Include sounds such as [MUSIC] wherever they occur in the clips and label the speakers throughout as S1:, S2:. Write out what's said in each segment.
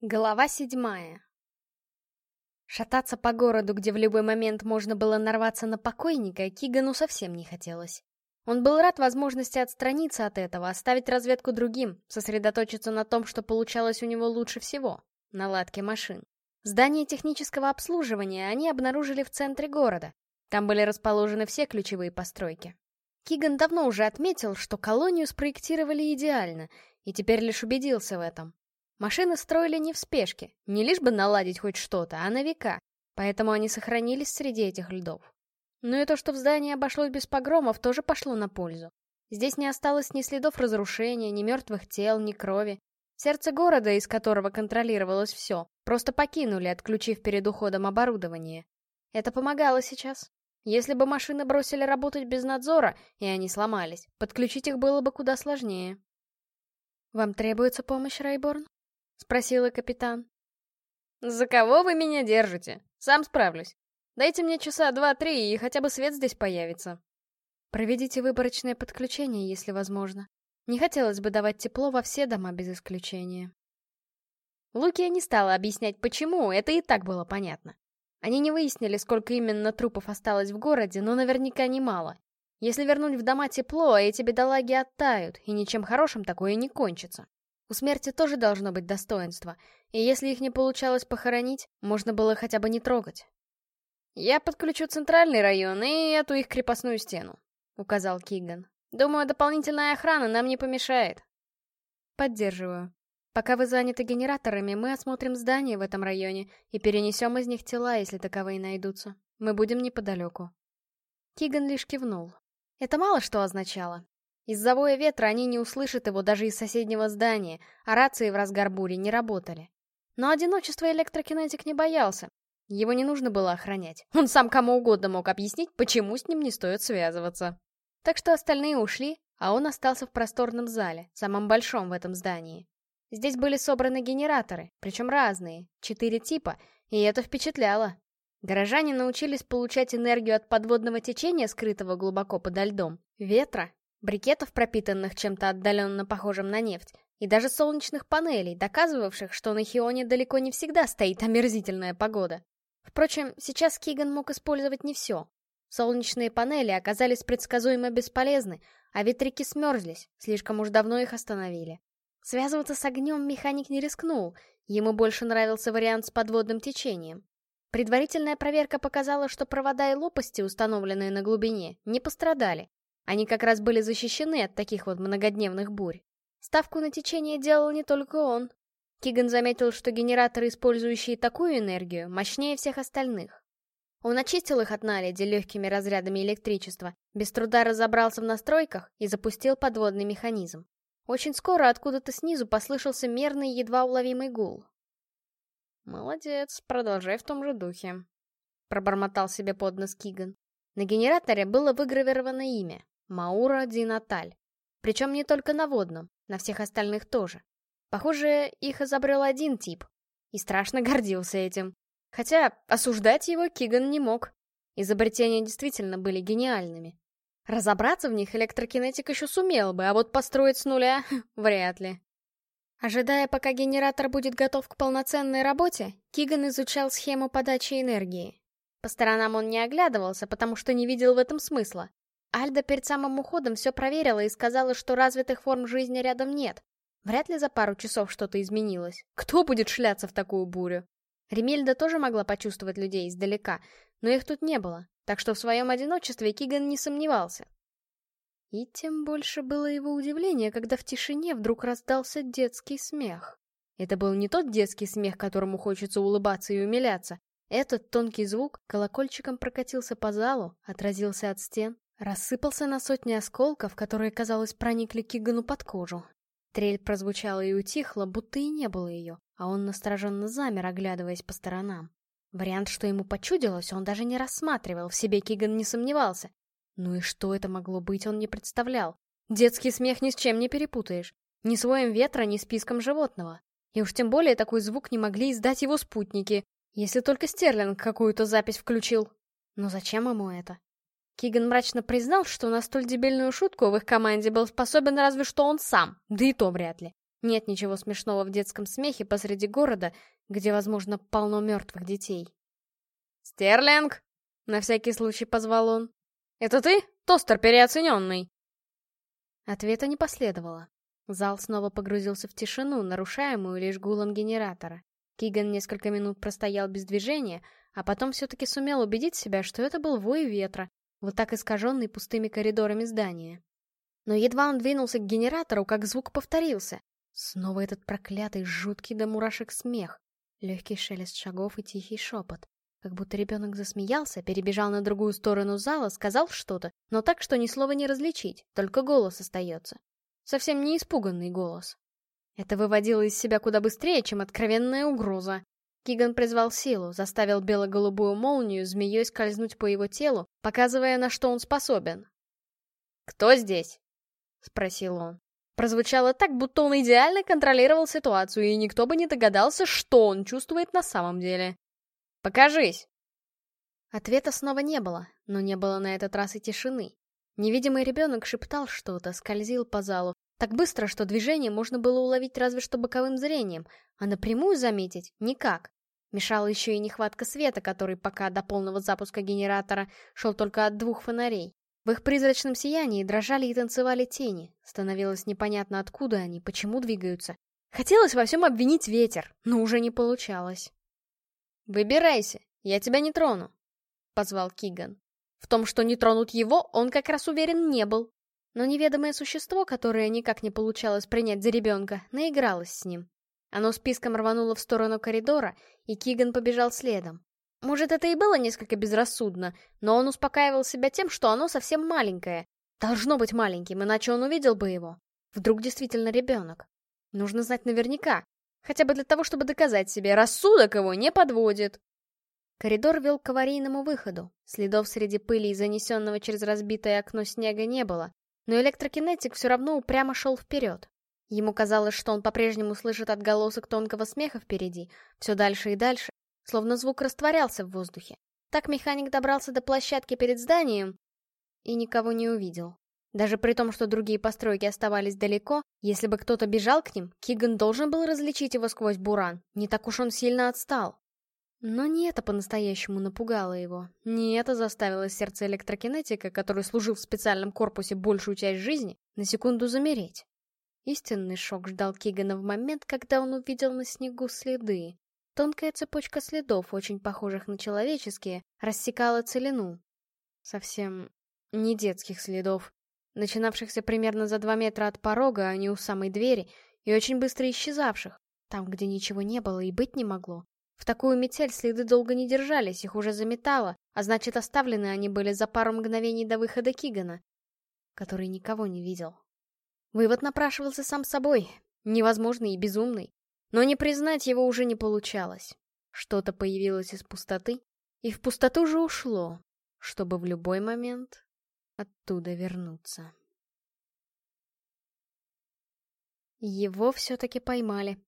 S1: Глава седьмая. Шататься по городу, где в любой момент можно было нарваться на покойника, Кигану совсем не хотелось. Он был рад возможности отстраниться от этого, оставить разведку другим, сосредоточиться на том, что получалось у него лучше всего — наладке машин. Здание технического обслуживания они обнаружили в центре города. Там были расположены все ключевые постройки. Киган давно уже отметил, что колонию спроектировали идеально, и теперь лишь убедился в этом. Машины строили не в спешке, не лишь бы наладить хоть что-то, а на века, поэтому они сохранились среди этих льдов. Но и то, что в здании обошлось без погромов, тоже пошло на пользу. Здесь не осталось ни следов разрушения, ни мертвых тел, ни крови. Сердце города, из которого контролировалось все, просто покинули, отключив перед уходом оборудование. Это помогало сейчас. Если бы машины бросили работать без надзора, и они сломались, подключить их было бы куда сложнее. «Вам требуется помощь, Райборн?» — спросила капитан. «За кого вы меня держите? Сам справлюсь. Дайте мне часа два-три, и хотя бы свет здесь появится». «Проведите выборочное подключение, если возможно. Не хотелось бы давать тепло во все дома без исключения». Лукия не стала объяснять, почему, это и так было понятно. Они не выяснили, сколько именно трупов осталось в городе, но наверняка немало. Если вернуть в дома тепло, эти бедолаги оттают, и ничем хорошим такое не кончится. У смерти тоже должно быть достоинство, и если их не получалось похоронить, можно было хотя бы не трогать. «Я подключу центральный район и эту их крепостную стену», — указал Киган. «Думаю, дополнительная охрана нам не помешает». «Поддерживаю. Пока вы заняты генераторами, мы осмотрим здания в этом районе и перенесем из них тела, если таковые найдутся. Мы будем неподалеку». Киган лишь кивнул. Это мало что означало. Из-за воя ветра они не услышат его даже из соседнего здания, а рации в разгар бури не работали. Но одиночество электрокинетик не боялся. Его не нужно было охранять. Он сам кому угодно мог объяснить, почему с ним не стоит связываться. Так что остальные ушли, а он остался в просторном зале, самом большом в этом здании. Здесь были собраны генераторы, причем разные, четыре типа, и это впечатляло. Горожане научились получать энергию от подводного течения, скрытого глубоко подо льдом, ветра брикетов, пропитанных чем-то отдаленно похожим на нефть, и даже солнечных панелей, доказывавших, что на Хионе далеко не всегда стоит омерзительная погода. Впрочем, сейчас Киган мог использовать не все. Солнечные панели оказались предсказуемо бесполезны, а ветряки смерзлись, слишком уж давно их остановили. Связываться с огнем механик не рискнул, ему больше нравился вариант с подводным течением. Предварительная проверка показала, что провода и лопасти, установленные на глубине, не пострадали, они как раз были защищены от таких вот многодневных бурь. Ставку на течение делал не только он. Киган заметил, что генераторы, использующие такую энергию, мощнее всех остальных. Он очистил их от наледи легкими разрядами электричества, без труда разобрался в настройках и запустил подводный механизм. Очень скоро откуда-то снизу послышался мерный, едва уловимый гул. «Молодец, продолжай в том же духе», — пробормотал себе под нос Киган. На генераторе было выгравировано имя Маура Динаталь. Причем не только на водном, на всех остальных тоже. Похоже, их изобрел один тип. И страшно [LAUGHS] гордился этим. Хотя осуждать его Киган не мог. Изобретения действительно были гениальными. Разобраться в них электрокинетик еще сумел бы, а вот построить с нуля [LAUGHS] — вряд ли. Ожидая, пока генератор будет готов к полноценной работе, Киган изучал схему подачи энергии. По сторонам он не оглядывался, потому что не видел в этом смысла. Альда перед самым уходом все проверила и сказала, что развитых форм жизни рядом нет. Вряд ли за пару часов что-то изменилось. Кто будет шляться в такую бурю? Ремельда тоже могла почувствовать людей издалека, но их тут не было, так что в своем одиночестве Киган не сомневался. И тем больше было его удивление, когда в тишине вдруг раздался детский смех. Это был не тот детский смех, которому хочется улыбаться и умиляться. Этот тонкий звук колокольчиком прокатился по залу, отразился от стен, Рассыпался на сотни осколков, которые, казалось, проникли Кигану под кожу. Трель прозвучала и утихла, будто и не было ее, а он настороженно замер, оглядываясь по сторонам. Вариант, что ему почудилось, он даже не рассматривал, в себе Киган не сомневался. Ну и что это могло быть, он не представлял. Детский смех ни с чем не перепутаешь. Ни своим ветра, ни списком животного. И уж тем более такой звук не могли издать его спутники, если только Стерлинг какую-то запись включил. Но зачем ему это? Киган мрачно признал, что на столь дебильную шутку в их команде был способен разве что он сам, да и то вряд ли. Нет ничего смешного в детском смехе посреди города, где, возможно, полно мертвых детей. «Стерлинг!» — на всякий случай позвал он. «Это ты, тостер переоцененный?» Ответа не последовало. Зал снова погрузился в тишину, нарушаемую лишь гулом генератора. Киган несколько минут простоял без движения, а потом все-таки сумел убедить себя, что это был вой ветра, вот так искаженный пустыми коридорами здания. Но едва он двинулся к генератору, как звук повторился. Снова этот проклятый, жуткий до мурашек смех, легкий шелест шагов и тихий шепот. Как будто ребенок засмеялся, перебежал на другую сторону зала, сказал что-то, но так, что ни слова не различить, только голос остается. Совсем не испуганный голос. Это выводило из себя куда быстрее, чем откровенная угроза. Киган призвал силу, заставил бело-голубую молнию змеей скользнуть по его телу, показывая, на что он способен. «Кто здесь?» — спросил он. Прозвучало так, будто он идеально контролировал ситуацию, и никто бы не догадался, что он чувствует на самом деле. «Покажись!» Ответа снова не было, но не было на этот раз и тишины. Невидимый ребенок шептал что-то, скользил по залу, так быстро, что движение можно было уловить разве что боковым зрением, а напрямую заметить — никак. Мешала еще и нехватка света, который пока до полного запуска генератора шел только от двух фонарей. В их призрачном сиянии дрожали и танцевали тени. Становилось непонятно, откуда они, почему двигаются. Хотелось во всем обвинить ветер, но уже не получалось. «Выбирайся, я тебя не трону», — позвал Киган. В том, что не тронут его, он как раз уверен не был. Но неведомое существо, которое никак не получалось принять за ребенка, наигралось с ним. Оно списком рвануло в сторону коридора, и Киган побежал следом. Может, это и было несколько безрассудно, но он успокаивал себя тем, что оно совсем маленькое. Должно быть маленьким, иначе он увидел бы его. Вдруг действительно ребенок. Нужно знать наверняка. Хотя бы для того, чтобы доказать себе, рассудок его не подводит. Коридор вел к аварийному выходу. Следов среди пыли и занесенного через разбитое окно снега не было. Но электрокинетик все равно упрямо шел вперед. Ему казалось, что он по-прежнему слышит отголосок тонкого смеха впереди, все дальше и дальше, словно звук растворялся в воздухе. Так механик добрался до площадки перед зданием и никого не увидел. Даже при том, что другие постройки оставались далеко, если бы кто-то бежал к ним, Киган должен был различить его сквозь буран. Не так уж он сильно отстал. Но не это по-настоящему напугало его. Не это заставило сердце электрокинетика, который служил в специальном корпусе большую часть жизни, на секунду замереть. Истинный шок ждал Кигана в момент, когда он увидел на снегу следы. Тонкая цепочка следов, очень похожих на человеческие, рассекала целину. Совсем не детских следов, начинавшихся примерно за два метра от порога, а не у самой двери, и очень быстро исчезавших, там, где ничего не было и быть не могло. В такую метель следы долго не держались, их уже заметало, а значит, оставлены они были за пару мгновений до выхода Кигана, который никого не видел. Вывод напрашивался сам собой, невозможный и безумный. Но не признать его уже не получалось. Что-то появилось из пустоты, и в пустоту же ушло, чтобы в любой момент оттуда вернуться. Его все-таки поймали.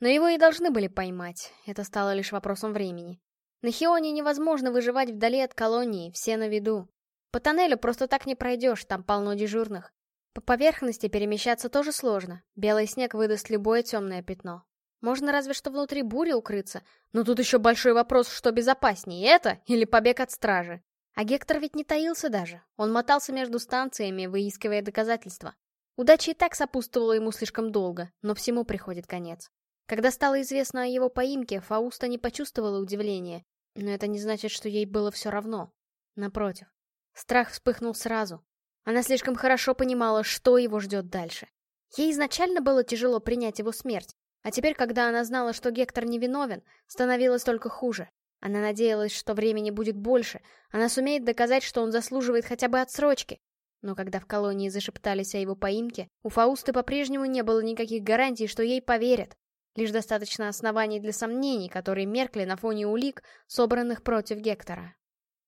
S1: Но его и должны были поймать, это стало лишь вопросом времени. На Хионе невозможно выживать вдали от колонии, все на виду. По тоннелю просто так не пройдешь, там полно дежурных. По поверхности перемещаться тоже сложно, белый снег выдаст любое темное пятно. Можно разве что внутри бури укрыться, но тут еще большой вопрос, что безопаснее, это или побег от стражи. А Гектор ведь не таился даже, он мотался между станциями, выискивая доказательства. Удача и так сопутствовала ему слишком долго, но всему приходит конец. Когда стало известно о его поимке, Фауста не почувствовала удивления, но это не значит, что ей было все равно. Напротив, страх вспыхнул сразу. Она слишком хорошо понимала, что его ждет дальше. Ей изначально было тяжело принять его смерть, а теперь, когда она знала, что Гектор невиновен, становилось только хуже. Она надеялась, что времени будет больше, она сумеет доказать, что он заслуживает хотя бы отсрочки. Но когда в колонии зашептались о его поимке, у Фаусты по-прежнему не было никаких гарантий, что ей поверят. Лишь достаточно оснований для сомнений, которые меркли на фоне улик, собранных против Гектора.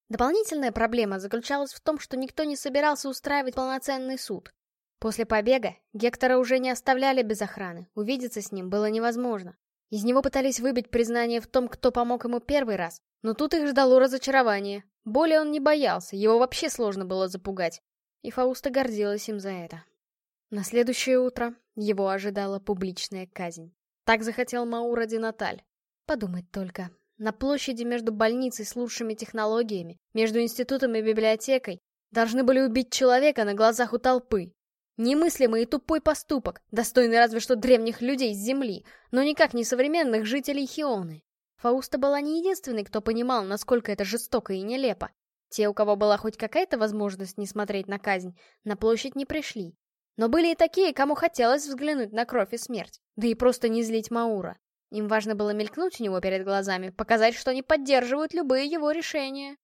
S1: Дополнительная проблема заключалась в том, что никто не собирался устраивать полноценный суд. После побега Гектора уже не оставляли без охраны, увидеться с ним было невозможно. Из него пытались выбить признание в том, кто помог ему первый раз, но тут их ждало разочарование. Боли он не боялся, его вообще сложно было запугать. И Фауста гордилась им за это. На следующее утро Его ожидала публичная казнь. Так захотел Маура Динаталь. Подумать только. На площади между больницей с лучшими технологиями, между институтом и библиотекой, должны были убить человека на глазах у толпы. Немыслимый и тупой поступок, достойный разве что древних людей с Земли, но никак не современных жителей Хионы. Фауста была не единственной, кто понимал, насколько это жестоко и нелепо. Те, у кого была хоть какая-то возможность не смотреть на казнь, на площадь не пришли. Но были и такие, кому хотелось взглянуть на кровь и смерть, да и просто не злить Маура. Им важно было мелькнуть у него перед глазами, показать, что они поддерживают любые его решения.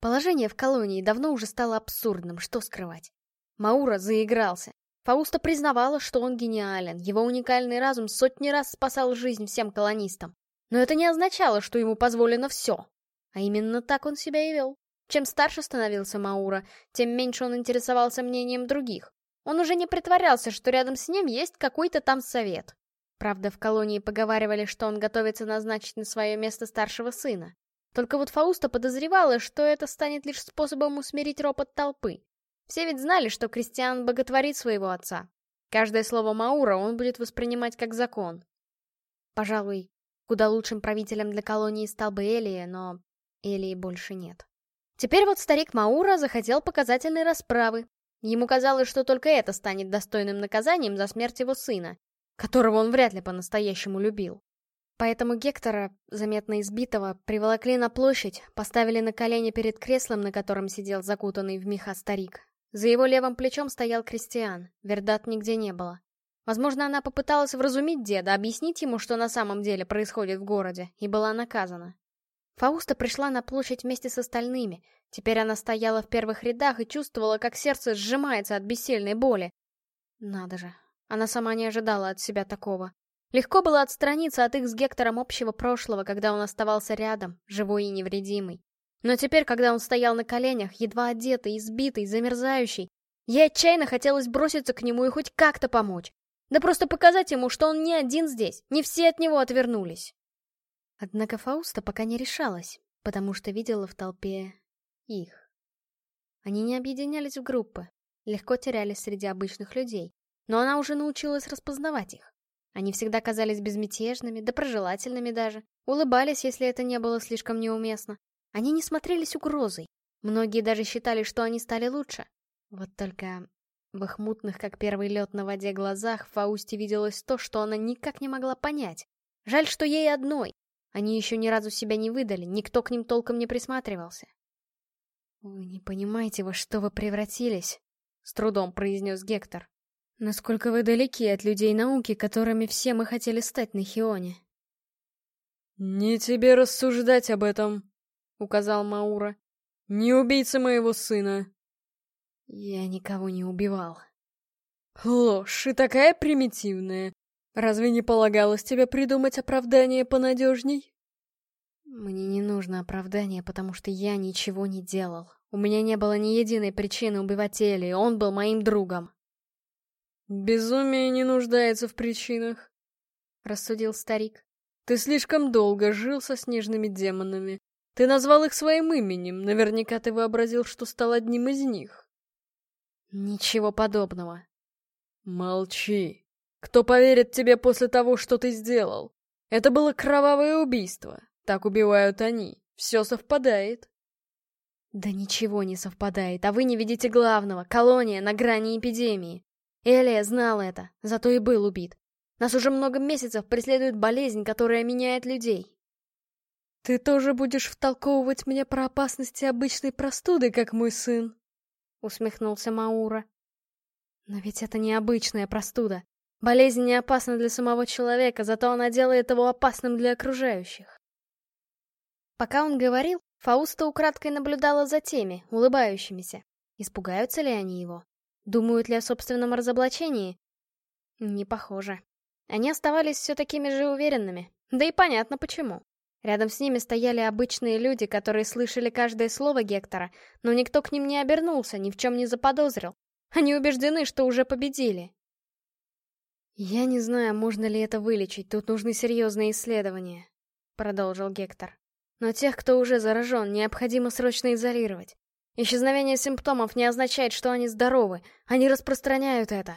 S1: Положение в колонии давно уже стало абсурдным, что скрывать. Маура заигрался. Фауста признавала, что он гениален, его уникальный разум сотни раз спасал жизнь всем колонистам. Но это не означало, что ему позволено все. А именно так он себя и вел. Чем старше становился Маура, тем меньше он интересовался мнением других. Он уже не притворялся, что рядом с ним есть какой-то там совет. Правда, в колонии поговаривали, что он готовится назначить на свое место старшего сына. Только вот Фауста подозревала, что это станет лишь способом усмирить ропот толпы. Все ведь знали, что Кристиан боготворит своего отца. Каждое слово Маура он будет воспринимать как закон. Пожалуй, куда лучшим правителем для колонии стал бы Элия, но Элии больше нет. Теперь вот старик Маура захотел показательной расправы, Ему казалось, что только это станет достойным наказанием за смерть его сына, которого он вряд ли по-настоящему любил. Поэтому Гектора, заметно избитого, приволокли на площадь, поставили на колени перед креслом, на котором сидел закутанный в меха старик. За его левым плечом стоял Кристиан, Вердат нигде не было. Возможно, она попыталась вразумить деда, объяснить ему, что на самом деле происходит в городе, и была наказана. Фауста пришла на площадь вместе с остальными. Теперь она стояла в первых рядах и чувствовала, как сердце сжимается от бессильной боли. Надо же, она сама не ожидала от себя такого. Легко было отстраниться от их с Гектором общего прошлого, когда он оставался рядом, живой и невредимый. Но теперь, когда он стоял на коленях, едва одетый, избитый, замерзающий, ей отчаянно хотелось броситься к нему и хоть как-то помочь. Да просто показать ему, что он не один здесь, не все от него отвернулись. Однако Фауста пока не решалась, потому что видела в толпе их. Они не объединялись в группы, легко терялись среди обычных людей, но она уже научилась распознавать их. Они всегда казались безмятежными, доброжелательными даже, улыбались, если это не было слишком неуместно. Они не смотрелись угрозой. Многие даже считали, что они стали лучше. Вот только в их мутных, как первый лед на воде, глазах Фаусте виделось то, что она никак не могла понять. Жаль, что ей одной, они еще ни разу себя не выдали, никто к ним толком не присматривался. «Вы не понимаете, во что вы превратились», — с трудом произнес Гектор. «Насколько вы далеки от людей науки, которыми все мы хотели стать на Хионе».
S2: «Не тебе рассуждать об этом», — указал Маура. «Не убийца моего сына».
S1: «Я никого не убивал».
S2: «Ложь и такая примитивная. Разве не полагалось тебе придумать оправдание понадежней?
S1: Мне не нужно оправдание, потому что я ничего не делал. У меня не было ни единой причины убивать Элли, он был моим другом.
S2: Безумие не нуждается в причинах, рассудил старик. Ты слишком долго жил со снежными демонами. Ты назвал их своим именем, наверняка ты вообразил, что стал одним из них.
S1: Ничего подобного.
S2: Молчи. Кто поверит тебе после того, что ты сделал? Это было кровавое убийство. Так убивают они. Все совпадает.
S1: Да ничего не совпадает, а вы не видите главного. Колония на грани эпидемии. Элия знал это, зато и был убит. Нас уже много месяцев преследует болезнь, которая меняет людей.
S2: Ты тоже будешь втолковывать мне про опасности обычной простуды, как мой сын?
S1: Усмехнулся Маура. Но ведь это не обычная простуда. Болезнь не опасна для самого человека, зато она делает его опасным для окружающих. Пока он говорил, Фауста украдкой наблюдала за теми, улыбающимися. Испугаются ли они его? Думают ли о собственном разоблачении? Не похоже. Они оставались все такими же уверенными. Да и понятно почему. Рядом с ними стояли обычные люди, которые слышали каждое слово Гектора, но никто к ним не обернулся, ни в чем не заподозрил. Они убеждены, что уже победили. «Я не знаю, можно ли это вылечить, тут нужны серьезные исследования», — продолжил Гектор. «Но тех, кто уже заражен, необходимо срочно изолировать. Исчезновение симптомов не означает, что они здоровы, они распространяют это».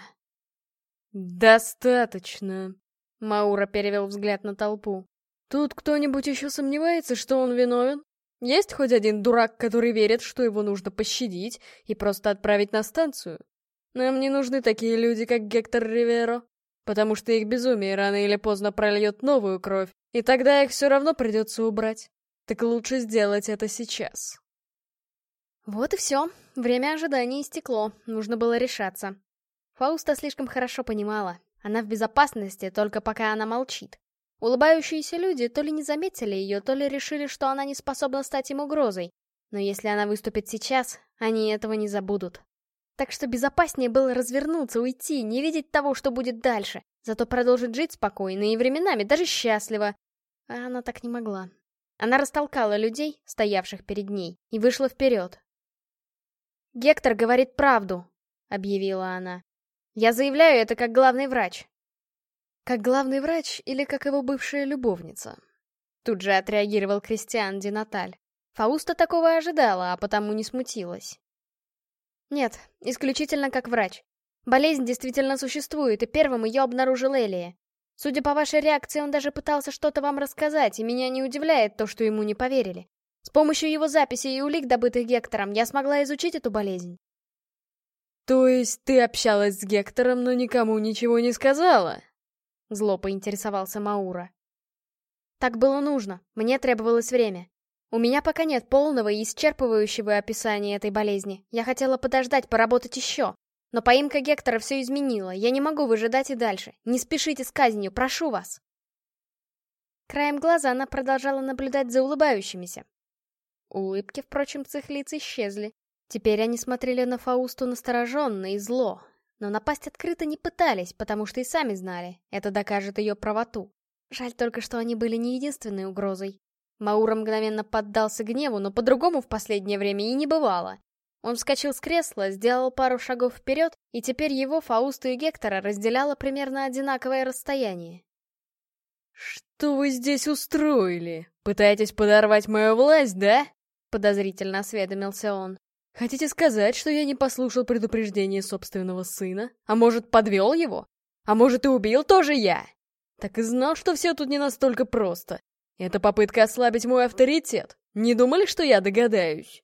S2: «Достаточно», — Маура перевел взгляд на толпу. «Тут кто-нибудь еще сомневается, что он виновен? Есть хоть один дурак, который верит, что его нужно пощадить и просто отправить на станцию? Нам не нужны такие люди, как Гектор Риверо, потому что их безумие рано или поздно прольет новую кровь, и тогда их все равно придется убрать. Так лучше сделать это сейчас».
S1: Вот и все. Время ожидания истекло, нужно было решаться. Фауста слишком хорошо понимала. Она в безопасности, только пока она молчит. Улыбающиеся люди то ли не заметили ее, то ли решили, что она не способна стать им угрозой. Но если она выступит сейчас, они этого не забудут. Так что безопаснее было развернуться, уйти, не видеть того, что будет дальше. Зато продолжить жить спокойно и временами даже счастливо. А она так не могла. Она растолкала людей, стоявших перед ней, и вышла вперед. «Гектор говорит правду», — объявила она. «Я заявляю это как главный врач».
S2: «Как главный врач или как его бывшая любовница?»
S1: Тут же отреагировал Кристиан Динаталь. Фауста такого ожидала, а потому не смутилась. «Нет, исключительно как врач. Болезнь действительно существует, и первым ее обнаружил Элия. Судя по вашей реакции, он даже пытался что-то вам рассказать, и меня не удивляет то, что ему не поверили. С помощью его записей и улик, добытых Гектором, я смогла изучить эту болезнь.
S2: То есть ты общалась с Гектором, но никому ничего не сказала? Зло поинтересовался Маура.
S1: Так было нужно, мне требовалось время. У меня пока нет полного и исчерпывающего описания этой болезни. Я хотела подождать, поработать еще. Но поимка Гектора все изменила, я не могу выжидать и дальше. Не спешите с казнью, прошу вас. Краем глаза она продолжала наблюдать за улыбающимися. Улыбки, впрочем, с их лиц исчезли. Теперь они смотрели на Фаусту настороженно и зло, но напасть открыто не пытались, потому что и сами знали, это докажет ее правоту. Жаль только, что они были не единственной угрозой. Маура мгновенно поддался гневу, но по-другому в последнее время и не бывало. Он вскочил с кресла, сделал пару шагов вперед, и теперь его, Фаусту и Гектора разделяло примерно одинаковое расстояние.
S2: «Что вы здесь устроили? Пытаетесь подорвать мою власть, да?» Подозрительно осведомился он. «Хотите сказать, что я не послушал предупреждения собственного сына? А может, подвел его? А может, и убил тоже я? Так и знал, что все тут не настолько просто. Это попытка ослабить мой авторитет. Не думали, что я догадаюсь?»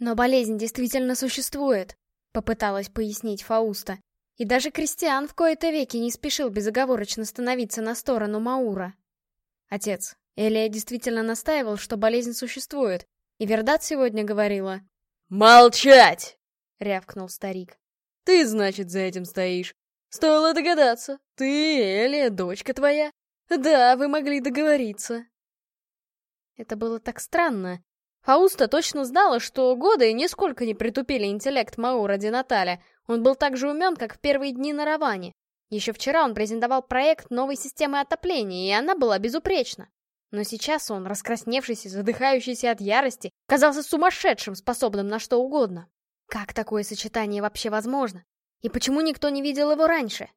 S1: «Но болезнь действительно существует», — попыталась пояснить Фауста. И даже Кристиан в кои-то веки не спешил безоговорочно становиться на сторону Маура. Отец, Элия действительно настаивал, что болезнь существует, и Вердат сегодня говорила.
S2: «Молчать!» — рявкнул старик. «Ты, значит, за этим стоишь. Стоило догадаться. Ты, Элия, дочка твоя. Да, вы могли договориться».
S1: Это было так странно. Фауста точно знала, что годы нисколько не притупили интеллект Маура Ди Наталя. Он был так же умен, как в первые дни на Раване. Еще вчера он презентовал проект новой системы отопления, и она была безупречна. Но сейчас он, раскрасневшийся, задыхающийся от ярости, казался сумасшедшим, способным на что угодно. Как такое сочетание вообще возможно? И почему никто не видел его раньше?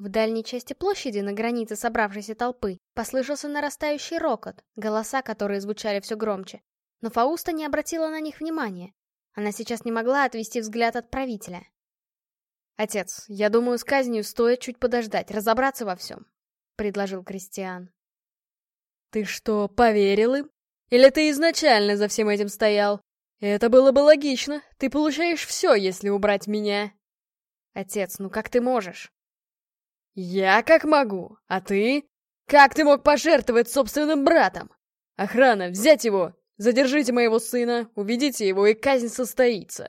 S1: В дальней части площади, на границе собравшейся толпы, послышался нарастающий рокот, голоса, которые звучали все громче. Но Фауста не обратила на них внимания. Она сейчас не могла отвести взгляд от правителя.
S2: «Отец, я думаю, с казнью стоит чуть подождать, разобраться во всем», — предложил Кристиан. Ты что, поверил им? Или ты изначально за всем этим стоял? Это было бы логично. Ты получаешь все, если убрать меня. Отец, ну как ты можешь? Я как могу, а ты? Как ты мог пожертвовать собственным братом? Охрана, взять его! Задержите моего сына, уведите его, и казнь состоится.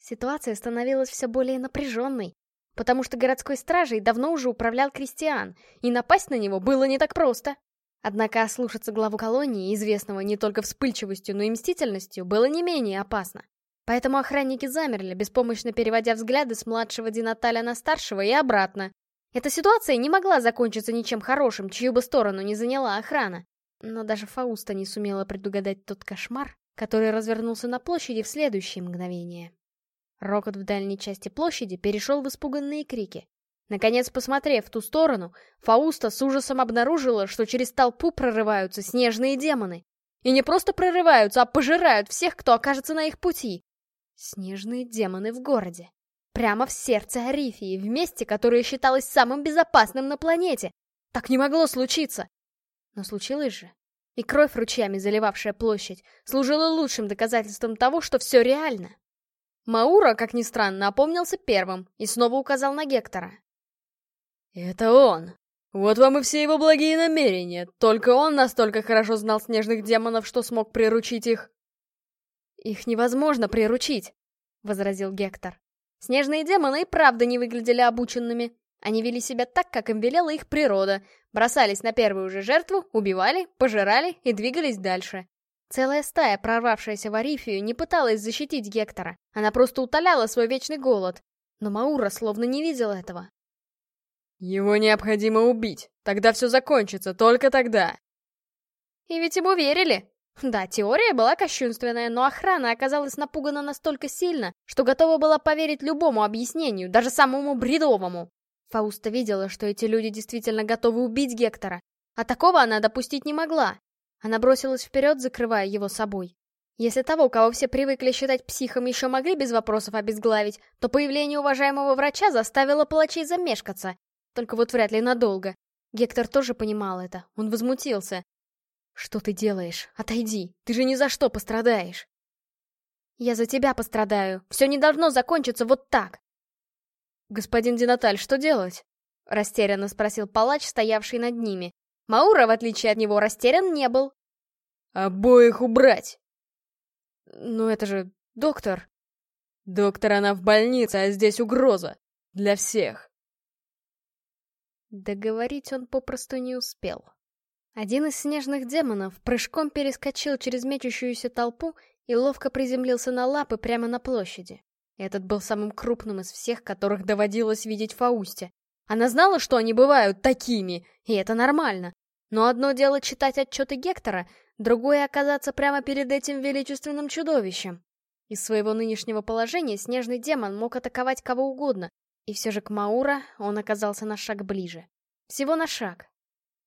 S1: Ситуация становилась все более напряженной, потому что городской стражей давно уже управлял Кристиан, и напасть на него было не так просто. Однако ослушаться главу колонии, известного не только вспыльчивостью, но и мстительностью, было не менее опасно. Поэтому охранники замерли, беспомощно переводя взгляды с младшего Динаталя на старшего и обратно. Эта ситуация не могла закончиться ничем хорошим, чью бы сторону не заняла охрана. Но даже Фауста не сумела предугадать тот кошмар, который развернулся на площади в следующее мгновение. Рокот в дальней части площади перешел в испуганные крики. Наконец, посмотрев в ту сторону, Фауста с ужасом обнаружила, что через толпу прорываются снежные демоны. И не просто прорываются, а пожирают всех, кто окажется на их пути. Снежные демоны в городе. Прямо в сердце Арифии, в месте, которое считалось самым безопасным на планете. Так не могло случиться. Но случилось же. И кровь, ручьями заливавшая площадь, служила лучшим доказательством того, что все реально. Маура, как ни странно, опомнился первым и снова указал на Гектора.
S2: «Это он. Вот вам и все его благие намерения. Только он настолько хорошо знал снежных демонов, что смог приручить их».
S1: «Их невозможно приручить», — возразил Гектор. «Снежные демоны и правда не выглядели обученными. Они вели себя так, как им велела их природа, бросались на первую же жертву, убивали, пожирали и двигались дальше. Целая стая, прорвавшаяся в Арифию, не пыталась защитить Гектора, она просто утоляла свой вечный голод. Но Маура словно не видел этого.
S2: «Его необходимо убить, тогда все закончится, только тогда!»
S1: И ведь ему верили. Да, теория была кощунственная, но охрана оказалась напугана настолько сильно, что готова была поверить любому объяснению, даже самому бредовому. Фауста видела, что эти люди действительно готовы убить Гектора, а такого она допустить не могла. Она бросилась вперед, закрывая его собой. Если того, кого все привыкли считать психом, еще могли без вопросов обезглавить, то появление уважаемого врача заставило палачей замешкаться. Только вот вряд ли надолго. Гектор тоже понимал это. Он возмутился. «Что ты делаешь? Отойди. Ты же ни за что пострадаешь». «Я за тебя пострадаю. Все не должно закончиться вот так.
S2: «Господин Динаталь, что делать?» — растерянно спросил палач, стоявший над ними.
S1: Маура, в отличие от него, растерян не был.
S2: «Обоих убрать!»
S1: «Ну это же доктор!»
S2: «Доктор, она в больнице, а здесь угроза. Для всех!»
S1: Договорить он попросту не успел. Один из снежных демонов прыжком перескочил через мечущуюся толпу и ловко приземлился на лапы прямо на площади. Этот был самым крупным из всех, которых доводилось видеть Фаусте. Она знала, что они бывают такими, и это нормально. Но одно дело читать отчеты Гектора, другое — оказаться прямо перед этим величественным чудовищем. Из своего нынешнего положения снежный демон мог атаковать кого угодно, и все же к Маура он оказался на шаг ближе. Всего на шаг.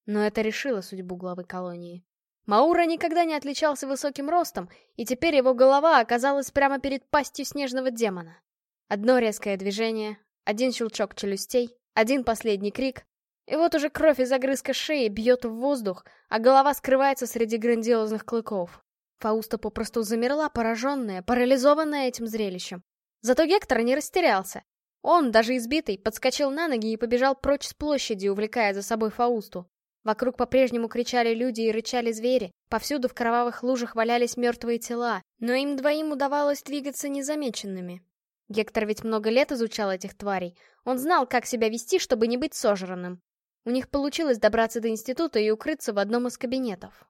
S1: Но это решило судьбу главы колонии. Маура никогда не отличался высоким ростом, и теперь его голова оказалась прямо перед пастью снежного демона. Одно резкое движение, один щелчок челюстей, один последний крик, и вот уже кровь из огрызка шеи бьет в воздух, а голова скрывается среди грандиозных клыков. Фауста попросту замерла, пораженная, парализованная этим зрелищем. Зато Гектор не растерялся. Он, даже избитый, подскочил на ноги и побежал прочь с площади, увлекая за собой Фаусту. Вокруг по-прежнему кричали люди и рычали звери, повсюду в кровавых лужах валялись мертвые тела, но им двоим удавалось двигаться незамеченными. Гектор ведь много лет изучал этих тварей, он знал, как себя вести, чтобы не быть сожранным. У них получилось добраться до института и укрыться в одном из кабинетов.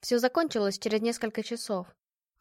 S1: Все закончилось через несколько часов.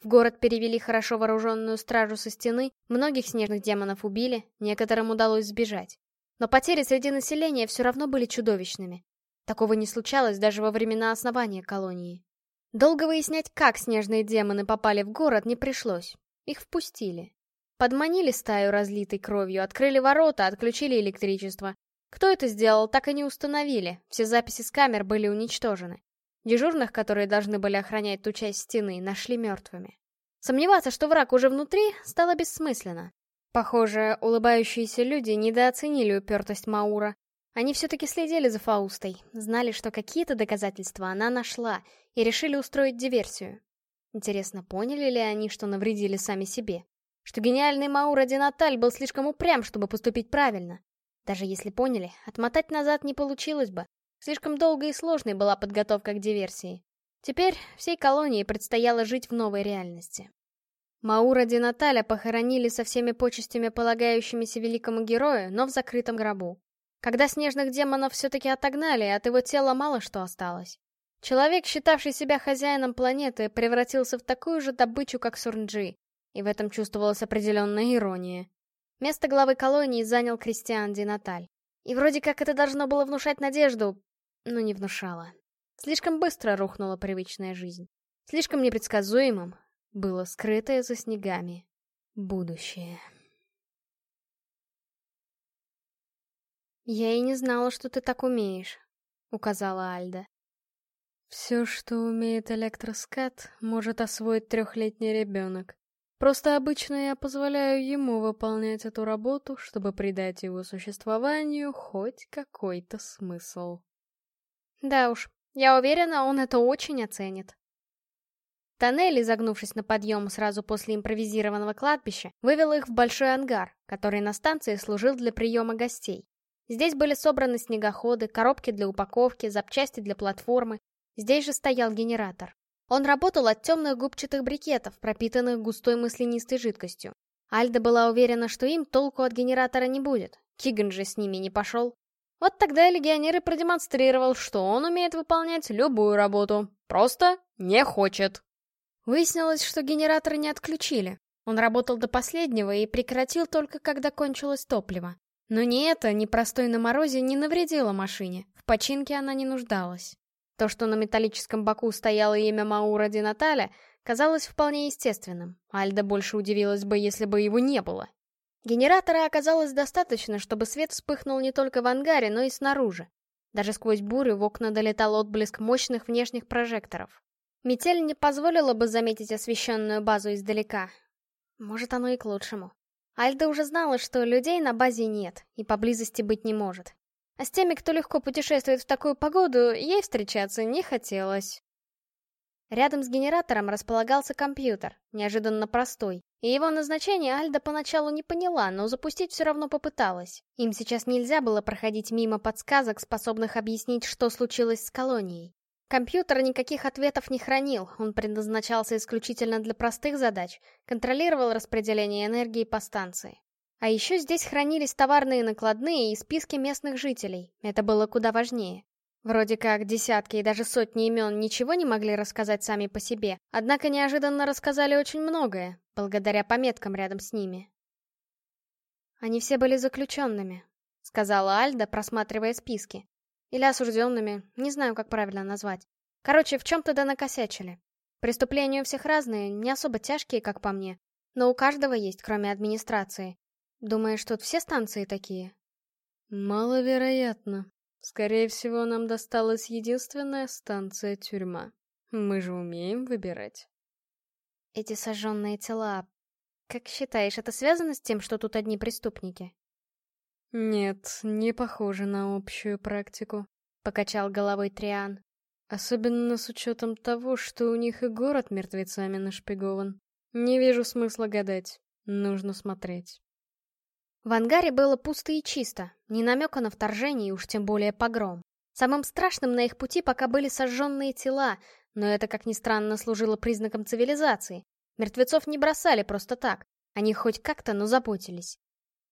S1: В город перевели хорошо вооруженную стражу со стены, многих снежных демонов убили, некоторым удалось сбежать. Но потери среди населения все равно были чудовищными. Такого не случалось даже во времена основания колонии. Долго выяснять, как снежные демоны попали в город, не пришлось. Их впустили. Подманили стаю разлитой кровью, открыли ворота, отключили электричество. Кто это сделал, так и не установили, все записи с камер были уничтожены. Дежурных, которые должны были охранять ту часть стены, нашли мертвыми. Сомневаться, что враг уже внутри, стало бессмысленно. Похоже, улыбающиеся люди недооценили упертость Маура, они все-таки следили за Фаустой, знали, что какие-то доказательства она нашла, и решили устроить диверсию. Интересно, поняли ли они, что навредили сами себе? Что гениальный Маура Динаталь был слишком упрям, чтобы поступить правильно? Даже если поняли, отмотать назад не получилось бы. Слишком долгой и сложной была подготовка к диверсии. Теперь всей колонии предстояло жить в новой реальности. Маура Динаталя похоронили со всеми почестями, полагающимися великому герою, но в закрытом гробу. Когда снежных демонов все-таки отогнали, от его тела мало что осталось. Человек, считавший себя хозяином планеты, превратился в такую же добычу, как Сурнджи, и в этом чувствовалась определенная ирония. Место главы колонии занял Кристиан Динаталь. И вроде как это должно было внушать надежду, но не внушало. Слишком быстро рухнула привычная жизнь. Слишком непредсказуемым было скрытое за снегами будущее. «Я и не знала, что ты так умеешь», — указала Альда.
S2: «Все, что умеет электроскат, может освоить трехлетний ребенок», Просто обычно я позволяю ему выполнять эту работу, чтобы придать его существованию хоть какой-то смысл.
S1: Да уж, я уверена, он это очень оценит. Тоннель, изогнувшись на подъем сразу после импровизированного кладбища, вывел их в большой ангар, который на станции служил для приема гостей. Здесь были собраны снегоходы, коробки для упаковки, запчасти для платформы. Здесь же стоял генератор. Он работал от темных губчатых брикетов, пропитанных густой маслянистой жидкостью. Альда была уверена, что им толку от генератора не будет. Киган же с ними не пошел. Вот тогда легионер и продемонстрировал, что он умеет выполнять любую работу. Просто не хочет. Выяснилось, что генератор не отключили. Он работал до последнего и прекратил только когда кончилось топливо. Но ни это, ни простой на морозе не навредило машине. В починке она не нуждалась. То, что на металлическом боку стояло имя Маура Ди казалось вполне естественным. Альда больше удивилась бы, если бы его не было. Генератора оказалось достаточно, чтобы свет вспыхнул не только в ангаре, но и снаружи. Даже сквозь бурю в окна долетал отблеск мощных внешних прожекторов. Метель не позволила бы заметить освещенную базу издалека. Может, оно и к лучшему. Альда уже знала, что людей на базе нет и поблизости быть не может. А с теми, кто легко путешествует в такую погоду, ей встречаться не хотелось. Рядом с генератором располагался компьютер, неожиданно простой. И его назначение Альда поначалу не поняла, но запустить все равно попыталась. Им сейчас нельзя было проходить мимо подсказок, способных объяснить, что случилось с колонией. Компьютер никаких ответов не хранил, он предназначался исключительно для простых задач, контролировал распределение энергии по станции. А еще здесь хранились товарные накладные и списки местных жителей. Это было куда важнее. Вроде как десятки и даже сотни имен ничего не могли рассказать сами по себе, однако неожиданно рассказали очень многое, благодаря пометкам рядом с ними. Они все были заключенными, сказала Альда, просматривая списки. Или осужденными, не знаю, как правильно назвать. Короче, в чем-то да накосячили. Преступления у всех разные, не особо тяжкие, как по мне. Но у каждого есть, кроме администрации. Думаешь, тут все станции такие?
S2: Маловероятно. Скорее всего, нам досталась единственная станция-тюрьма. Мы же умеем выбирать.
S1: Эти сожженные тела... Как считаешь, это связано с тем, что тут одни преступники?
S2: Нет, не похоже на общую практику. Покачал головой Триан. Особенно с учетом того, что у них и город мертвецами нашпигован. Не вижу смысла гадать. Нужно смотреть.
S1: В ангаре было пусто и чисто, ни намека на вторжение и уж тем более погром. Самым страшным на их пути пока были сожженные тела, но это, как ни странно, служило признаком цивилизации. Мертвецов не бросали просто так, они хоть как-то, но заботились.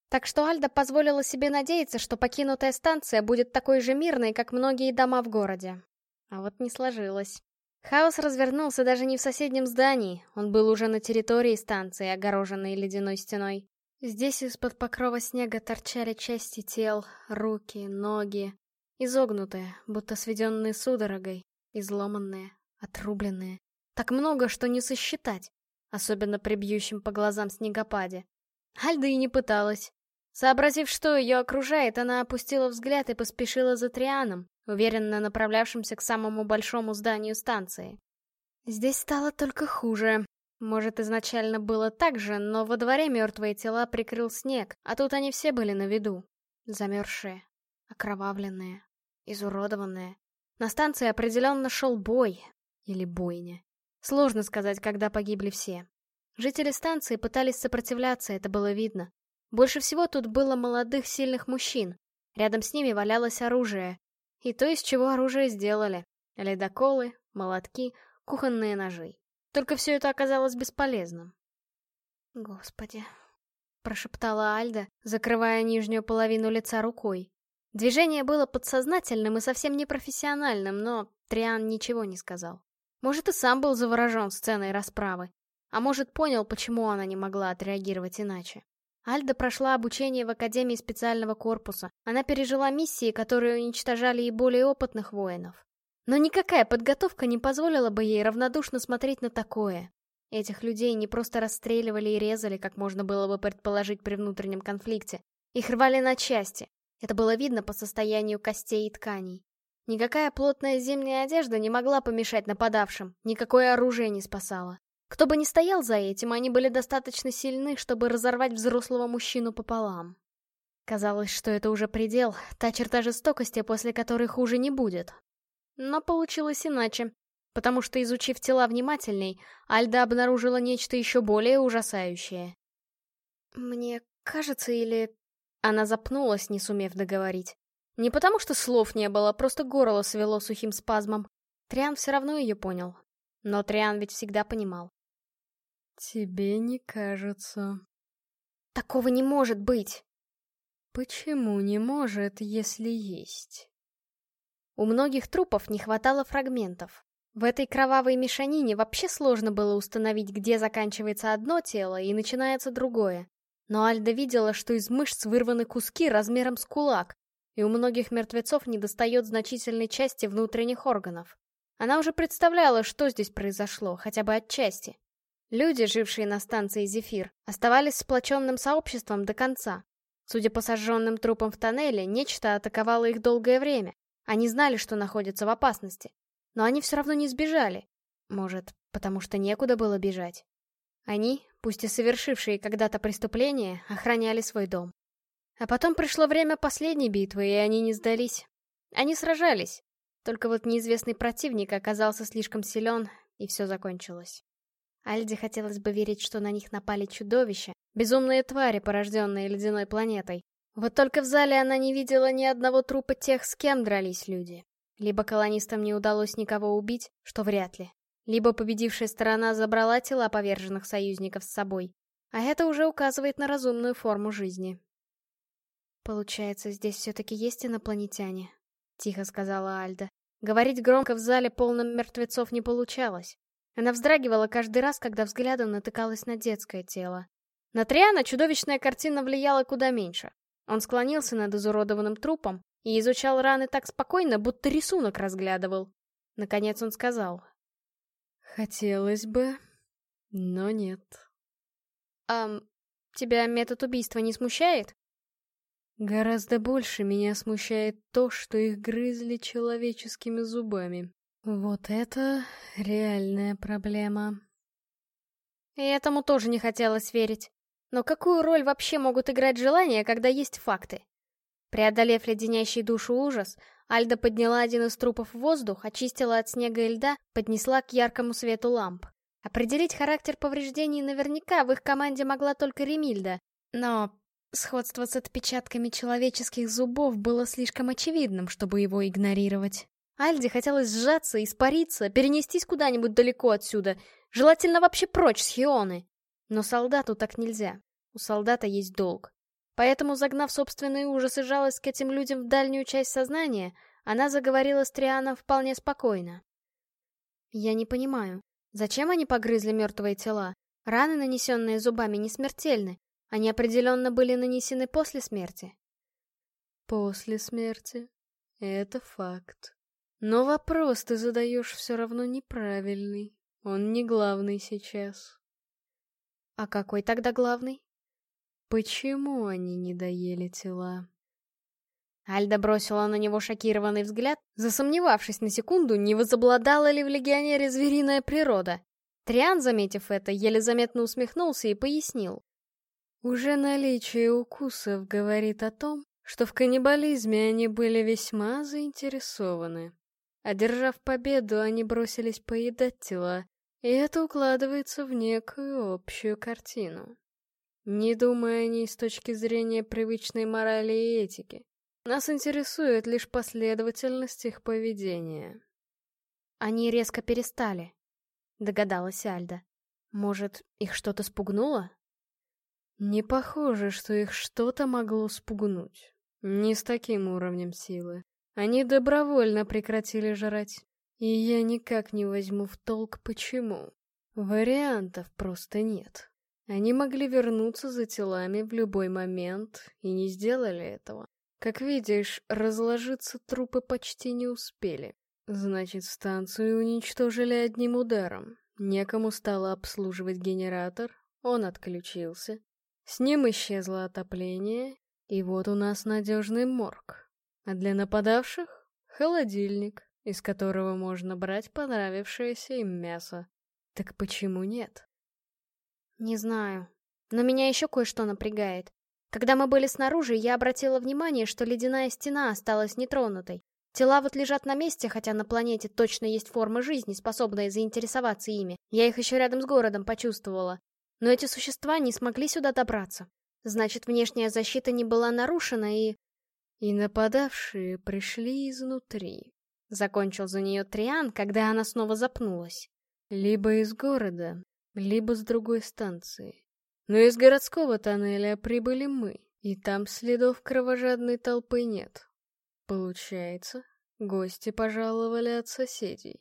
S1: Так что Альда позволила себе надеяться, что покинутая станция будет такой же мирной, как многие дома в городе. А вот не сложилось. Хаос развернулся даже не в соседнем здании, он был уже на территории станции, огороженной ледяной стеной. Здесь из-под покрова снега торчали части тел, руки, ноги. Изогнутые, будто сведенные судорогой, изломанные, отрубленные. Так много, что не сосчитать, особенно при бьющем по глазам снегопаде. Альда и не пыталась. Сообразив, что ее окружает, она опустила взгляд и поспешила за Трианом, уверенно направлявшимся к самому большому зданию станции. Здесь стало только хуже. Может, изначально было так же, но во дворе мертвые тела прикрыл снег, а тут они все были на виду. Замерзшие, окровавленные, изуродованные. На станции определенно шел бой. Или бойня. Сложно сказать, когда погибли все. Жители станции пытались сопротивляться, это было видно. Больше всего тут было молодых, сильных мужчин. Рядом с ними валялось оружие. И то, из чего оружие сделали. Ледоколы, молотки, кухонные ножи. Только все это оказалось бесполезным. «Господи», — прошептала Альда, закрывая нижнюю половину лица рукой. Движение было подсознательным и совсем непрофессиональным, но Триан ничего не сказал. Может, и сам был заворожен сценой расправы. А может, понял, почему она не могла отреагировать иначе. Альда прошла обучение в Академии специального корпуса. Она пережила миссии, которые уничтожали и более опытных воинов. Но никакая подготовка не позволила бы ей равнодушно смотреть на такое. Этих людей не просто расстреливали и резали, как можно было бы предположить при внутреннем конфликте. Их рвали на части. Это было видно по состоянию костей и тканей. Никакая плотная зимняя одежда не могла помешать нападавшим, никакое оружие не спасало. Кто бы ни стоял за этим, они были достаточно сильны, чтобы разорвать взрослого мужчину пополам. Казалось, что это уже предел, та черта жестокости, после которой хуже не будет. Но получилось иначе, потому что, изучив тела внимательней, Альда обнаружила нечто еще более ужасающее. «Мне кажется, или...» Она запнулась, не сумев договорить. Не потому что слов не было, просто горло свело сухим спазмом. Триан все равно ее понял. Но Триан ведь всегда понимал.
S2: «Тебе не кажется».
S1: «Такого не может быть!»
S2: «Почему не может, если есть?»
S1: У многих трупов не хватало фрагментов. В этой кровавой мешанине вообще сложно было установить, где заканчивается одно тело и начинается другое. Но Альда видела, что из мышц вырваны куски размером с кулак, и у многих мертвецов недостает значительной части внутренних органов. Она уже представляла, что здесь произошло, хотя бы отчасти. Люди, жившие на станции Зефир, оставались сплоченным сообществом до конца. Судя по сожженным трупам в тоннеле, нечто атаковало их долгое время. Они знали, что находятся в опасности. Но они все равно не сбежали. Может, потому что некуда было бежать. Они, пусть и совершившие когда-то преступление, охраняли свой дом. А потом пришло время последней битвы, и они не сдались. Они сражались. Только вот неизвестный противник оказался слишком силен, и все закончилось. Альде хотелось бы верить, что на них напали чудовища, безумные твари, порожденные ледяной планетой. Вот только в зале она не видела ни одного трупа тех, с кем дрались люди. Либо колонистам не удалось никого убить, что вряд ли. Либо победившая сторона забрала тела поверженных союзников с собой. А это уже указывает на разумную форму жизни. «Получается, здесь все-таки есть инопланетяне?» — тихо сказала Альда. Говорить громко в зале полном мертвецов не получалось. Она вздрагивала каждый раз, когда взглядом натыкалась на детское тело. На Триана чудовищная картина влияла куда меньше. Он склонился над изуродованным трупом и изучал раны так спокойно, будто рисунок разглядывал. Наконец он сказал.
S2: «Хотелось бы, но нет».
S1: «А тебя метод убийства не смущает?»
S2: «Гораздо больше меня смущает то, что их грызли человеческими зубами», вот это реальная проблема.
S1: И этому тоже не хотелось верить. Но какую роль вообще могут играть желания, когда есть факты? Преодолев леденящий душу ужас, Альда подняла один из трупов в воздух, очистила от снега и льда, поднесла к яркому свету ламп. Определить характер повреждений наверняка в их команде могла только Ремильда, но сходство с отпечатками человеческих зубов было слишком очевидным, чтобы его игнорировать. Альде хотелось сжаться, испариться, перенестись куда-нибудь далеко отсюда, желательно вообще прочь с Хионы. Но солдату так нельзя. У солдата есть долг. Поэтому, загнав собственный ужас и жалость к этим людям в дальнюю часть сознания, она заговорила с Трианом вполне спокойно. «Я не понимаю, зачем они погрызли мертвые тела? Раны, нанесенные зубами, не смертельны. Они определенно были нанесены после смерти».
S2: «После смерти. Это факт», но вопрос ты задаешь все равно неправильный. Он не главный сейчас.
S1: А какой тогда главный?
S2: Почему они не доели тела?
S1: Альда бросила на него шокированный взгляд, засомневавшись на секунду, не возобладала ли в легионере звериная природа. Триан, заметив это, еле заметно усмехнулся и пояснил.
S2: Уже наличие укусов говорит о том, что в каннибализме они были весьма заинтересованы. Одержав победу, они бросились поедать тела, и это укладывается в некую общую картину. Не думая о ней с точки зрения привычной морали и этики. Нас интересует лишь последовательность их поведения.
S1: Они резко перестали, догадалась Альда. Может, их что-то спугнуло?
S2: Не похоже, что их что-то могло спугнуть. Не с таким уровнем силы. Они добровольно прекратили жрать. И я никак не возьму в толк, почему. Вариантов просто нет. Они могли вернуться за телами в любой момент и не сделали этого. Как видишь, разложиться трупы почти не успели. Значит, станцию уничтожили одним ударом. Некому стало обслуживать генератор, он отключился. С ним исчезло отопление, и вот у нас надежный морг. А для нападавших — холодильник, из которого можно брать понравившееся им мясо. Так почему нет?
S1: Не знаю. Но меня еще кое-что напрягает. Когда мы были снаружи, я обратила внимание, что ледяная стена осталась нетронутой. Тела вот лежат на месте, хотя на планете точно есть формы жизни, способные заинтересоваться ими. Я их еще рядом с городом почувствовала. Но эти существа не смогли сюда добраться. Значит, внешняя защита не была нарушена и...
S2: И нападавшие пришли изнутри. Закончил за нее Триан, когда она снова запнулась. Либо из города, либо с другой станции. Но из городского тоннеля прибыли мы, и там следов кровожадной толпы нет. Получается, гости пожаловали от соседей.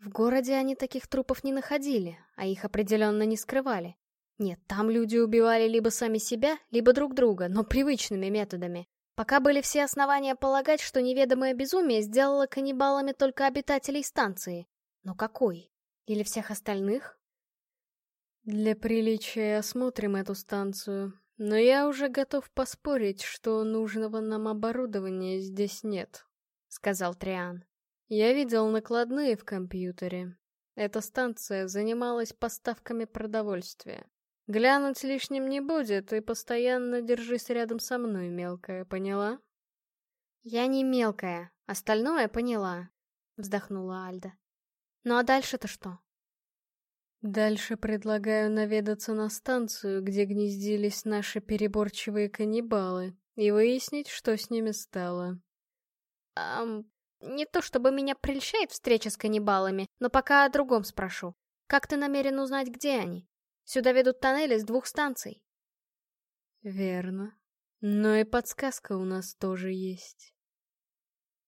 S1: В городе они таких трупов не находили, а их определенно не скрывали. Нет, там люди убивали либо сами себя, либо друг друга, но привычными методами. Пока были все основания полагать, что неведомое безумие сделало каннибалами только обитателей станции. Но какой? Или всех остальных?
S2: Для приличия осмотрим эту станцию, но я уже готов поспорить, что нужного нам оборудования здесь нет, — сказал Триан. Я видел накладные в компьютере. Эта станция занималась поставками продовольствия. Глянуть лишним не будет, и постоянно держись рядом со мной, мелкая, поняла?
S1: Я не мелкая, остальное поняла, вздохнула Альда. Ну а дальше-то что?
S2: Дальше предлагаю наведаться на станцию, где гнездились наши переборчивые каннибалы, и выяснить, что с ними стало.
S1: Ам, не то чтобы меня прельщает встреча с каннибалами, но пока о другом спрошу. Как ты намерен узнать, где они? Сюда ведут тоннели с двух станций.
S2: Верно. Но и подсказка у нас тоже есть.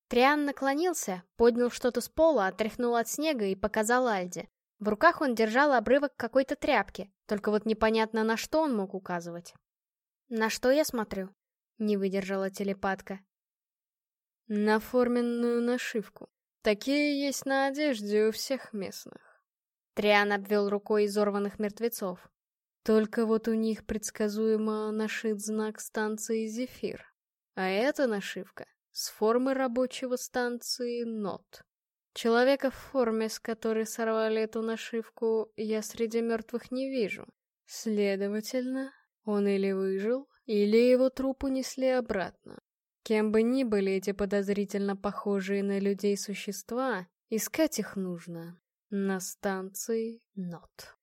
S1: Триан наклонился, поднял что-то с пола, отряхнул от снега и показал Альде. В руках он держал обрывок какой-то тряпки, только вот непонятно, на что он мог указывать. «На что я смотрю?» — не выдержала телепатка.
S2: «На форменную нашивку. Такие есть на одежде у всех местных».
S1: Триан обвел рукой изорванных мертвецов.
S2: Только вот у них предсказуемо нашит знак станции «Зефир». А эта нашивка с формы рабочего станции «Нот». Человека в форме, с которой сорвали эту нашивку, я среди мертвых не вижу. Следовательно, он или выжил, или его труп унесли обратно. Кем бы ни были эти подозрительно похожие на людей существа, искать их нужно на станции НОТ.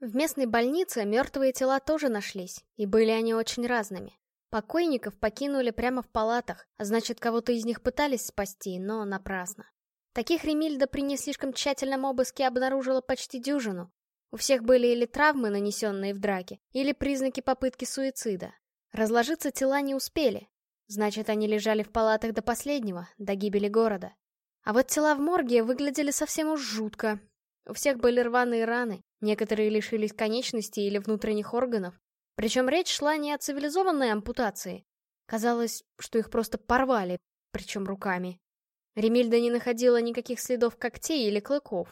S1: В местной больнице мертвые тела тоже нашлись, и были они очень разными. Покойников покинули прямо в палатах, а значит, кого-то из них пытались спасти, но напрасно. Таких Ремильда при не слишком тщательном обыске обнаружила почти дюжину. У всех были или травмы, нанесенные в драке, или признаки попытки суицида. Разложиться тела не успели. Значит, они лежали в палатах до последнего, до гибели города. А вот тела в морге выглядели совсем уж жутко. У всех были рваные раны, некоторые лишились конечностей или внутренних органов, причем речь шла не о цивилизованной ампутации. Казалось, что их просто порвали, причем руками. Ремильда не находила никаких следов когтей или клыков.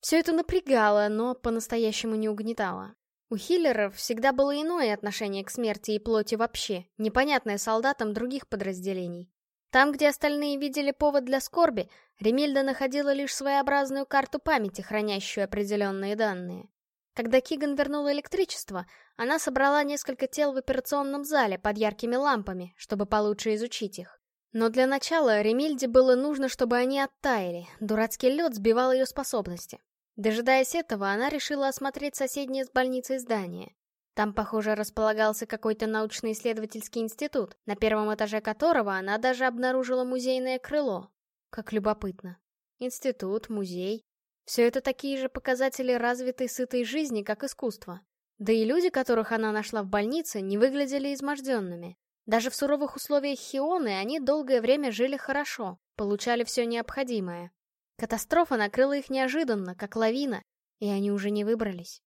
S1: Все это напрягало, но по-настоящему не угнетало. У хиллеров всегда было иное отношение к смерти и плоти вообще, непонятное солдатам других подразделений. Там, где остальные видели повод для скорби, Ремильда находила лишь своеобразную карту памяти, хранящую определенные данные. Когда Киган вернула электричество, она собрала несколько тел в операционном зале под яркими лампами, чтобы получше изучить их. Но для начала Ремильде было нужно, чтобы они оттаяли, дурацкий лед сбивал ее способности. Дожидаясь этого, она решила осмотреть соседнее с больницей здание. Там, похоже, располагался какой-то научно-исследовательский институт, на первом этаже которого она даже обнаружила музейное крыло. Как любопытно. Институт, музей, все это такие же показатели развитой сытой жизни, как искусство. Да и люди, которых она нашла в больнице, не выглядели изможденными. Даже в суровых условиях Хионы они долгое время жили хорошо, получали все необходимое. Катастрофа накрыла их неожиданно, как лавина, и они уже не выбрались.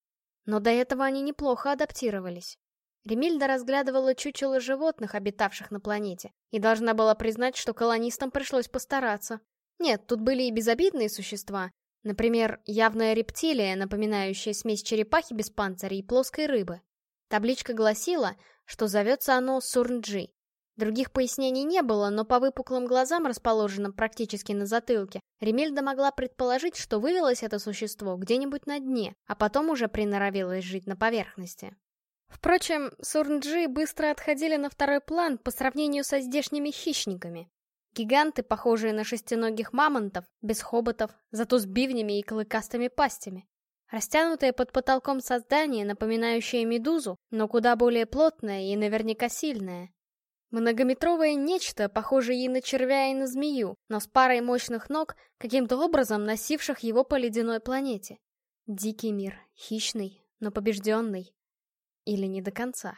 S1: Но до этого они неплохо адаптировались. Ремильда разглядывала чучело животных, обитавших на планете, и должна была признать, что колонистам пришлось постараться. Нет, тут были и безобидные существа, Например, явная рептилия, напоминающая смесь черепахи без панциря и плоской рыбы. Табличка гласила, что зовется оно Сурнджи. Других пояснений не было, но по выпуклым глазам, расположенным практически на затылке, Ремельда могла предположить, что вывелось это существо где-нибудь на дне, а потом уже приноровилось жить на поверхности. Впрочем, Сурнджи быстро отходили на второй план по сравнению со здешними хищниками. Гиганты, похожие на шестиногих мамонтов, без хоботов, зато с бивнями и клыкастыми пастями. Растянутое под потолком создание, напоминающее медузу, но куда более плотное и наверняка сильное. Многометровое нечто, похожее и на червя, и на змею, но с парой мощных ног, каким-то образом носивших его по ледяной планете. Дикий мир, хищный, но побежденный. Или не до конца.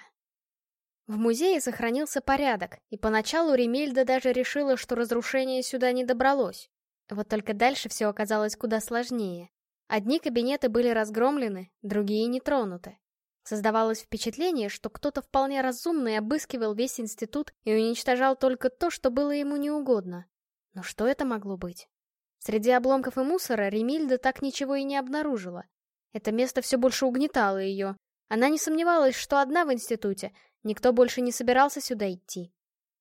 S1: В музее сохранился порядок, и поначалу Ремельда даже решила, что разрушение сюда не добралось. Вот только дальше все оказалось куда сложнее. Одни кабинеты были разгромлены, другие не тронуты. Создавалось впечатление, что кто-то вполне разумный обыскивал весь институт и уничтожал только то, что было ему неугодно. Но что это могло быть? Среди обломков и мусора Ремильда так ничего и не обнаружила. Это место все больше угнетало ее. Она не сомневалась, что одна в институте, никто больше не собирался сюда идти.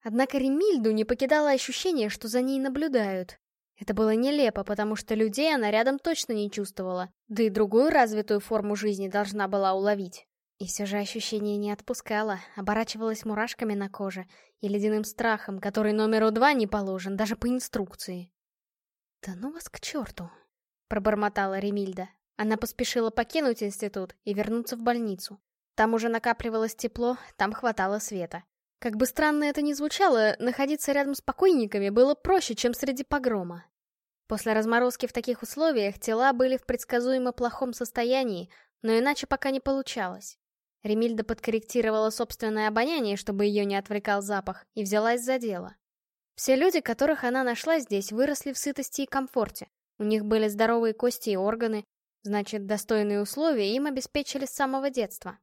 S1: Однако Ремильду не покидало ощущение, что за ней наблюдают. Это было нелепо, потому что людей она рядом точно не чувствовала, да и другую развитую форму жизни должна была уловить. И все же ощущение не отпускало, оборачивалось мурашками на коже и ледяным страхом, который номеру два не положен, даже по инструкции. «Да ну вас к черту!» — пробормотала Ремильда. Она поспешила покинуть институт и вернуться в больницу. Там уже накапливалось тепло, там хватало света. Как бы странно это ни звучало, находиться рядом с покойниками было проще, чем среди погрома. После разморозки в таких условиях тела были в предсказуемо плохом состоянии, но иначе пока не получалось. Ремильда подкорректировала собственное обоняние, чтобы ее не отвлекал запах, и взялась за дело. Все люди, которых она нашла здесь, выросли в сытости и комфорте. У них были здоровые кости и органы, значит, достойные условия им обеспечили с самого детства.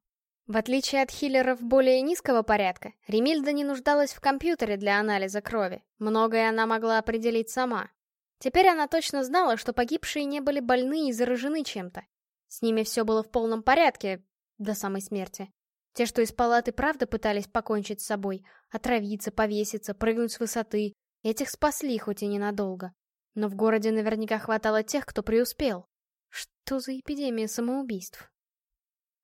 S1: В отличие от хиллеров более низкого порядка, Ремильда не нуждалась в компьютере для анализа крови. Многое она могла определить сама. Теперь она точно знала, что погибшие не были больны и заражены чем-то. С ними все было в полном порядке, до самой смерти. Те, что из палаты правда пытались покончить с собой, отравиться, повеситься, прыгнуть с высоты, этих спасли хоть и ненадолго. Но в городе наверняка хватало тех, кто преуспел. Что за эпидемия самоубийств?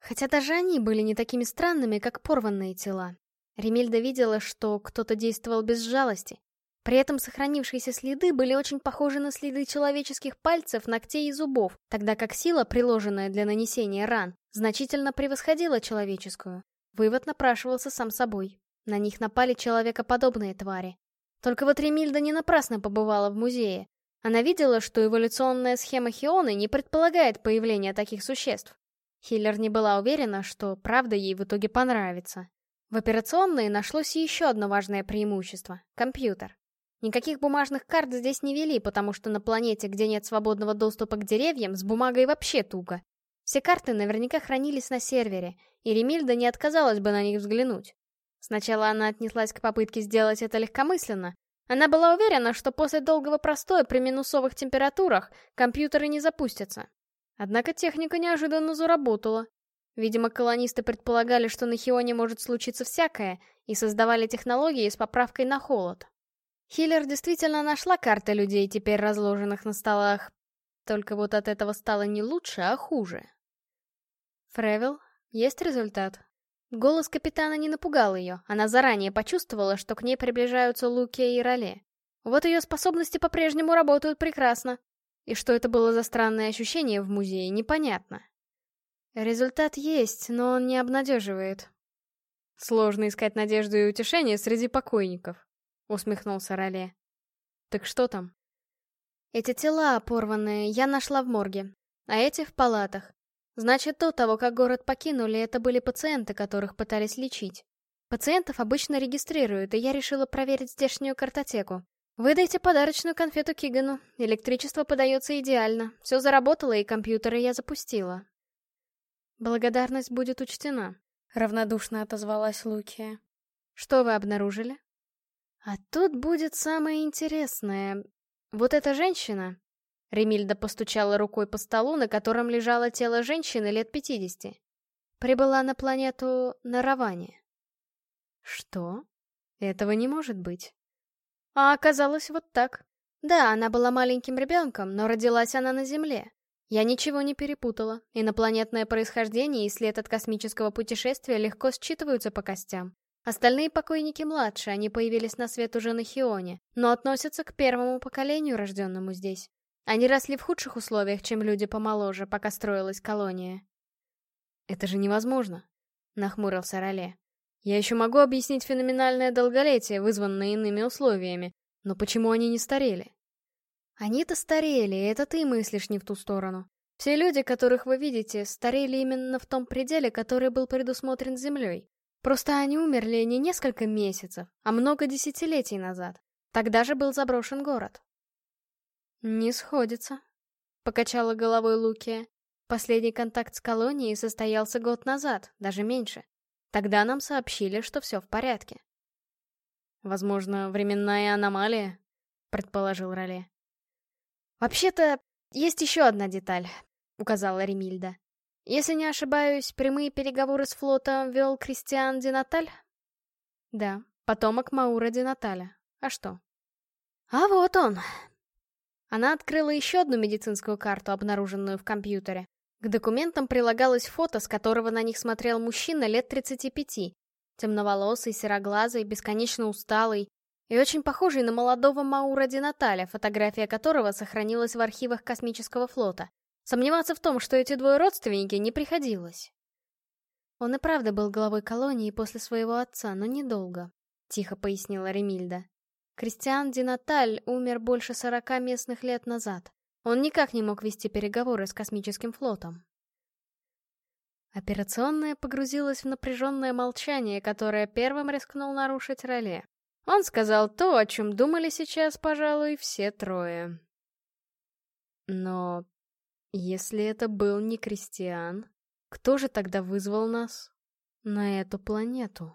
S1: Хотя даже они были не такими странными, как порванные тела. Ремельда видела, что кто-то действовал без жалости, при этом сохранившиеся следы были очень похожи на следы человеческих пальцев, ногтей и зубов, тогда как сила, приложенная для нанесения ран, значительно превосходила человеческую. Вывод напрашивался сам собой. На них напали человекоподобные твари. Только вот Ремильда не напрасно побывала в музее. Она видела, что эволюционная схема Хионы не предполагает появления таких существ. Хиллер не была уверена, что правда ей в итоге понравится. В операционной нашлось еще одно важное преимущество — компьютер. Никаких бумажных карт здесь не вели, потому что на планете, где нет свободного доступа к деревьям, с бумагой вообще туго. Все карты наверняка хранились на сервере, и Ремильда не отказалась бы на них взглянуть. Сначала она отнеслась к попытке сделать это легкомысленно. Она была уверена, что после долгого простоя при минусовых температурах компьютеры не запустятся. Однако техника неожиданно заработала. Видимо, колонисты предполагали, что на Хионе может случиться всякое, и создавали технологии с поправкой на холод. Хиллер действительно нашла карты людей, теперь разложенных на столах. Только вот от этого стало не лучше, а хуже. Фревел, есть результат? Голос капитана не напугал ее, она заранее почувствовала, что к ней приближаются Луки и Роле. Вот ее способности по-прежнему работают прекрасно. И что это было за странное ощущение в музее, непонятно. Результат есть, но он не обнадеживает. Сложно искать надежду и утешение среди покойников. — усмехнулся Роле. «Так что там?» «Эти тела порванные я нашла в морге, а эти в палатах. Значит, до того, как город покинули, это были пациенты, которых пытались лечить. Пациентов обычно регистрируют, и я решила проверить здешнюю картотеку. Выдайте подарочную конфету Кигану. Электричество подается идеально. Все заработало, и компьютеры я запустила. Благодарность будет учтена, — равнодушно отозвалась Лукия. Что вы обнаружили? А тут будет самое интересное. Вот эта женщина... Ремильда постучала рукой по столу, на котором лежало тело женщины лет пятидесяти. Прибыла на планету на Раване. Что? Этого не может быть. А оказалось вот так. Да, она была маленьким ребенком, но родилась она на Земле. Я ничего не перепутала. Инопланетное происхождение и след от космического путешествия легко считываются по костям. Остальные покойники младше, они появились на свет уже на Хионе, но относятся к первому поколению, рожденному здесь. Они росли в худших условиях, чем люди помоложе, пока строилась колония.
S2: «Это же невозможно», — нахмурился Роле. «Я еще могу объяснить феноменальное долголетие, вызванное иными условиями, но почему они не старели?»
S1: «Они-то старели, это ты мыслишь не в ту сторону. Все люди, которых вы видите, старели именно в том пределе, который был предусмотрен Землей. Просто они умерли не несколько месяцев, а много десятилетий назад. Тогда же был заброшен город.
S2: «Не сходится», — покачала головой Лукия. «Последний контакт с колонией состоялся год назад, даже меньше. Тогда нам сообщили, что все в порядке». «Возможно, временная аномалия», — предположил Роле.
S1: «Вообще-то, есть еще одна деталь», — указала Ремильда. Если не ошибаюсь, прямые переговоры с флотом вел Кристиан Динаталь?
S2: Да, потомок Маура Динаталя. А что?
S1: А вот он. Она открыла еще одну медицинскую карту, обнаруженную в компьютере. К документам прилагалось фото, с которого на них смотрел мужчина лет 35. Темноволосый, сероглазый, бесконечно усталый и очень похожий на молодого Маура Динаталя, фотография которого сохранилась в архивах космического флота. Сомневаться в том, что эти двое родственники, не приходилось. Он и правда был главой колонии после своего отца, но недолго, — тихо пояснила Ремильда. Кристиан Динаталь умер больше сорока местных лет назад. Он никак не мог вести переговоры с космическим флотом. Операционная погрузилась в напряженное молчание, которое первым рискнул нарушить Роле. Он сказал то, о чем думали сейчас, пожалуй, все трое.
S2: Но если это был не Кристиан, кто же тогда вызвал нас на эту планету?